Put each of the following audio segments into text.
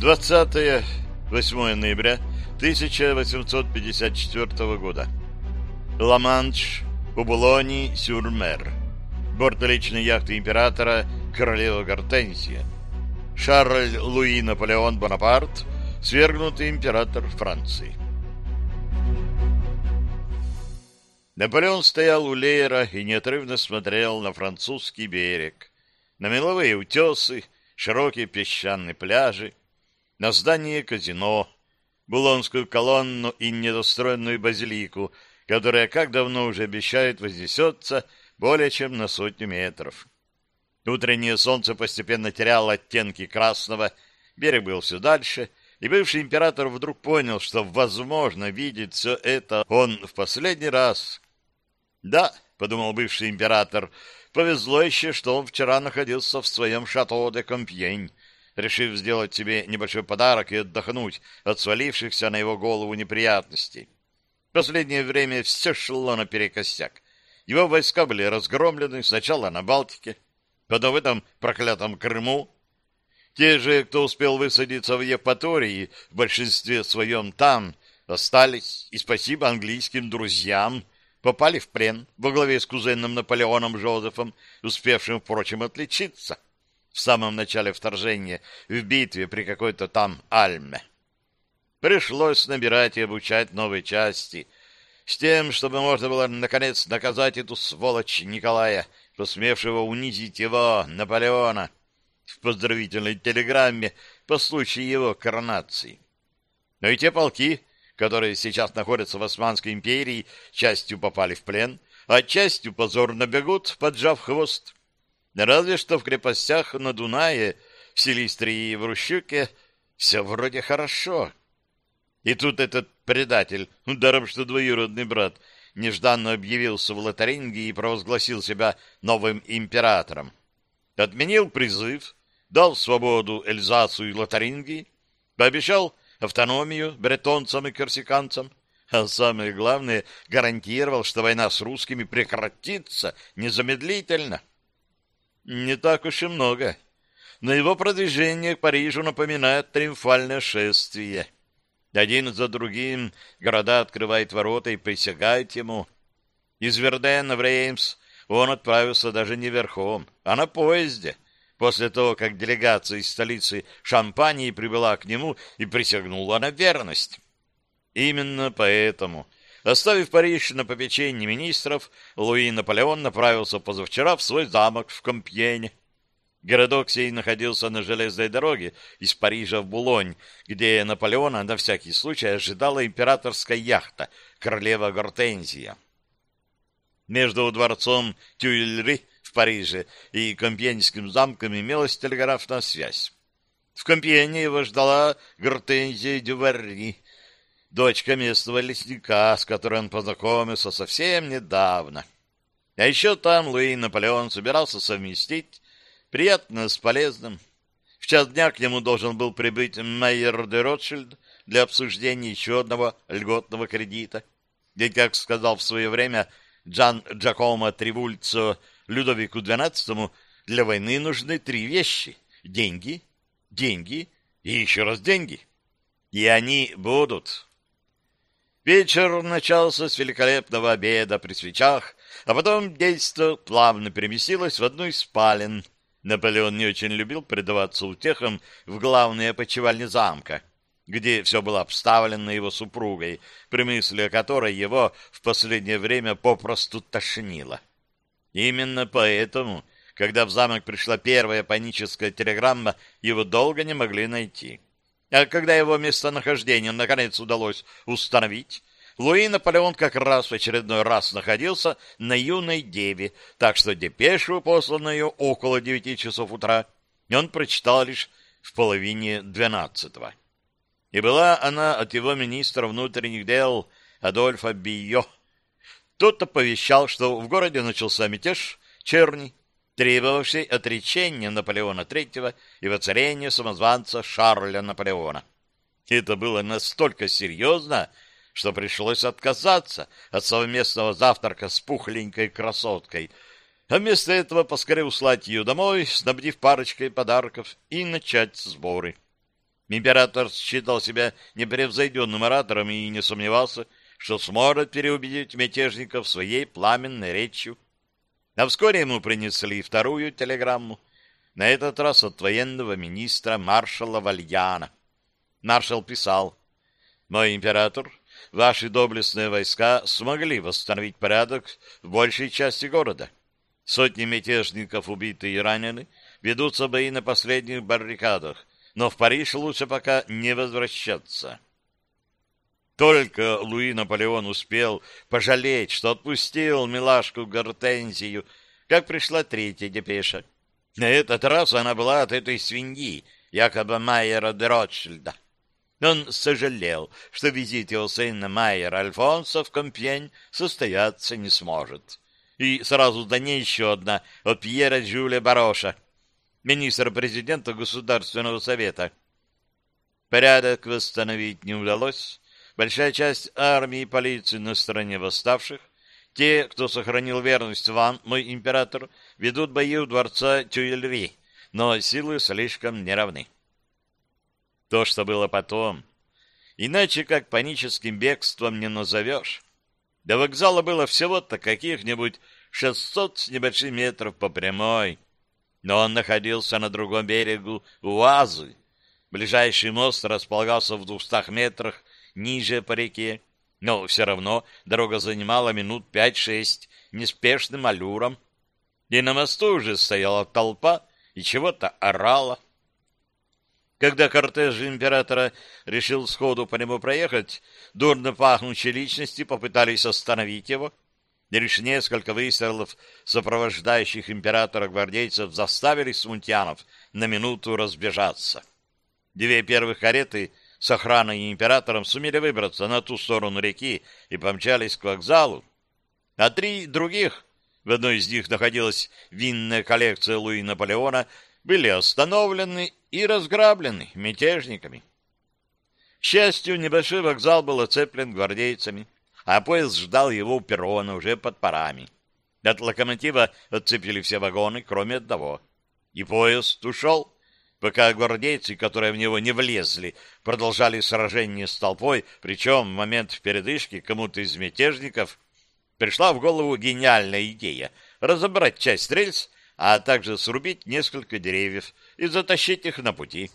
20 8 ноября 1854 года. Ла-Манш, у Булони-Сюрмер. Борт личной яхты императора королева Гортензия. Шарль Луи Наполеон Бонапарт, свергнутый император Франции. Наполеон стоял у Леера и неотрывно смотрел на французский берег, на меловые утесы, широкие песчаные пляжи, на здание казино, Булонскую колонну и недостроенную базилику, которая, как давно уже обещают, вознесется более чем на сотню метров. Утреннее солнце постепенно теряло оттенки красного, берег был все дальше, и бывший император вдруг понял, что, возможно, видеть все это он в последний раз. «Да», — подумал бывший император, — «повезло еще, что он вчера находился в своем шато де Компьень, решив сделать себе небольшой подарок и отдохнуть от свалившихся на его голову неприятностей. Последнее время все шло наперекосяк. Его войска были разгромлены сначала на Балтике, потом в этом проклятом Крыму. Те же, кто успел высадиться в Евпатории, в большинстве своем там, остались, и спасибо английским друзьям, попали в плен во главе с кузеном Наполеоном Жозефом, успевшим, впрочем, отличиться в самом начале вторжения в битве при какой-то там Альме. Пришлось набирать и обучать новые части, с тем, чтобы можно было, наконец, наказать эту сволочь Николая, посмевшего унизить его, Наполеона, в поздравительной телеграмме по случаю его коронации. Но и те полки, которые сейчас находятся в Османской империи, частью попали в плен, а частью позорно бегут, поджав хвост. Разве что в крепостях на Дунае, в Силистрии и в Рущуке все вроде хорошо. И тут этот предатель, даром что двоюродный брат, нежданно объявился в Лотаринге и провозгласил себя новым императором. Отменил призыв, дал свободу Эльзасу и Лотарингии, пообещал автономию бретонцам и корсиканцам, а самое главное, гарантировал, что война с русскими прекратится незамедлительно. Не так уж и много. Но его продвижение к Парижу напоминает триумфальное шествие. Один за другим города открывают ворота и присягают ему. Из Вердена в Реймс он отправился даже не верхом, а на поезде, после того, как делегация из столицы Шампании прибыла к нему и присягнула на верность. Именно поэтому Оставив Париж на попечении министров, Луи Наполеон направился позавчера в свой замок в Компьене. Городок сей находился на железной дороге из Парижа в Булонь, где Наполеона на всякий случай ожидала императорская яхта «Королева Гортензия». Между дворцом Тюильри в Париже и Компьенским замком имелась телеграфная связь. В Компьене его ждала Гортензия Дюварри, дочка местного лесника, с которой он познакомился совсем недавно. А еще там Луи Наполеон собирался совместить приятное с полезным. В час дня к нему должен был прибыть Майер де Ротшильд для обсуждения еще одного льготного кредита. Ведь, как сказал в свое время Джан Джакомо Тривульцо Людовику XII, для войны нужны три вещи — деньги, деньги и еще раз деньги. И они будут. Вечер начался с великолепного обеда при свечах, а потом действо плавно переместилось в одну из спален. Наполеон не очень любил предаваться утехам в главной опочивальне замка, где все было обставлено его супругой, при мысли о которой его в последнее время попросту тошнило. Именно поэтому, когда в замок пришла первая паническая телеграмма, его долго не могли найти. А когда его местонахождение наконец удалось установить, Луи Наполеон как раз в очередной раз находился на юной деве, так что депешу, посланную около девяти часов утра, он прочитал лишь в половине двенадцатого. И была она от его министра внутренних дел Адольфа Био. Тот оповещал, что в городе начался мятеж черни, требовавший отречения Наполеона III и воцарения самозванца Шарля Наполеона. Это было настолько серьезно, что пришлось отказаться от совместного завтрака с пухленькой красоткой, а вместо этого поскорее услать ее домой, снабдив парочкой подарков и начать сборы. Император считал себя непревзойденным оратором и не сомневался, что сможет переубедить мятежников своей пламенной речью. А вскоре ему принесли вторую телеграмму, на этот раз от военного министра маршала Вальяна. Маршал писал, «Мой император, ваши доблестные войска смогли восстановить порядок в большей части города. Сотни мятежников убиты и ранены, ведутся бои на последних баррикадах, но в Париж лучше пока не возвращаться». Только Луи Наполеон успел пожалеть, что отпустил милашку Гортензию, как пришла третья депеша. На этот раз она была от этой свиньи, якобы Майера де Ротшильда. Он сожалел, что визит его сына Майера Альфонса в Компьень состояться не сможет. И сразу до ней еще одна от Пьера Жюля Бароша, министра-президента Государственного совета. Порядок восстановить не удалось. Большая часть армии и полиции на стороне восставших. Те, кто сохранил верность вам, мой император, ведут бои у дворца Тюильри, но силы слишком неравны. То, что было потом, иначе как паническим бегством не назовешь. До вокзала было всего-то каких-нибудь 600 с небольшим метров по прямой, но он находился на другом берегу Уазы. Ближайший мост располагался в двухстах метрах ниже по реке, но все равно дорога занимала минут пять-шесть неспешным аллюром, и на мосту уже стояла толпа и чего-то орала. Когда кортеж императора решил сходу по нему проехать, дурно пахнущие личности попытались остановить его, и лишь несколько выстрелов сопровождающих императора гвардейцев заставили смутьянов на минуту разбежаться. Две первых кареты с охраной и императором сумели выбраться на ту сторону реки и помчались к вокзалу, а три других в одной из них находилась винная коллекция Луи Наполеона, были остановлены и разграблены мятежниками. К счастью, небольшой вокзал был оцеплен гвардейцами, а поезд ждал его у перрона уже под парами. От локомотива отцепили все вагоны, кроме одного. И поезд ушел, пока гвардейцы, которые в него не влезли, продолжали сражение с толпой, причем в момент передышки кому-то из мятежников пришла в голову гениальная идея разобрать часть рельс, а также срубить несколько деревьев и затащить их на пути.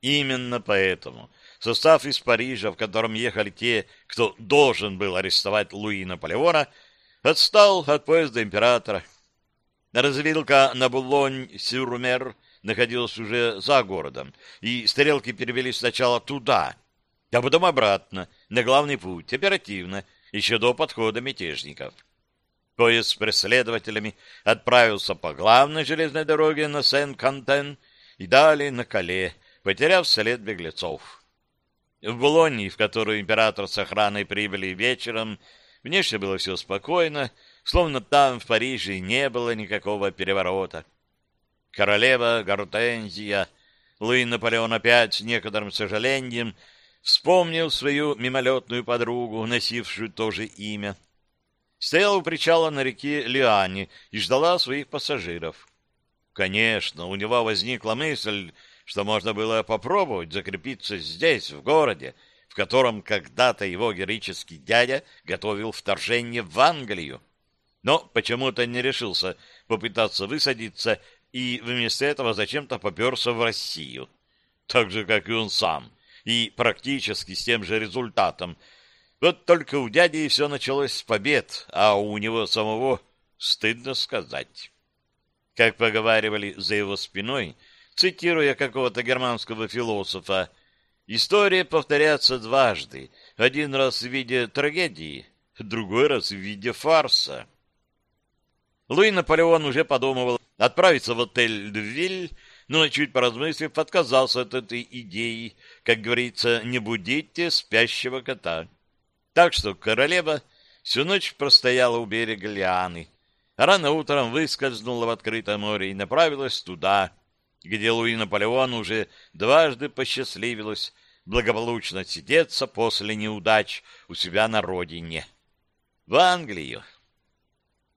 Именно поэтому состав из Парижа, в котором ехали те, кто должен был арестовать Луи Наполеона, отстал от поезда императора. Развилка на Булонь-Сюрмер находилась уже за городом, и стрелки перевели сначала туда, а потом обратно, на главный путь, оперативно, еще до подхода мятежников. Поезд с преследователями отправился по главной железной дороге на Сен-Кантен и далее на Кале, потеряв след беглецов. В Булонии, в которую император с охраной прибыли вечером, внешне было все спокойно, словно там, в Париже, не было никакого переворота. Королева Гортензия, Луи Наполеон опять с некоторым сожалением Вспомнил свою мимолетную подругу, носившую то же имя. Стояла у причала на реке Лиане и ждала своих пассажиров. Конечно, у него возникла мысль, что можно было попробовать закрепиться здесь, в городе, в котором когда-то его героический дядя готовил вторжение в Англию. Но почему-то не решился попытаться высадиться и вместо этого зачем-то поперся в Россию. Так же, как и он сам — и практически с тем же результатом. Вот только у дяди все началось с побед, а у него самого стыдно сказать. Как поговаривали за его спиной, цитируя какого-то германского философа, история повторяется дважды, один раз в виде трагедии, другой раз в виде фарса. Луи Наполеон уже подумывал отправиться в отель «Двиль», но, чуть поразмыслив, отказался от этой идеи, как говорится, не будите спящего кота. Так что королева всю ночь простояла у берега Лианы, а рано утром выскользнула в открытое море и направилась туда, где Луи Наполеон уже дважды посчастливилось благополучно сидеться после неудач у себя на родине. В Англию.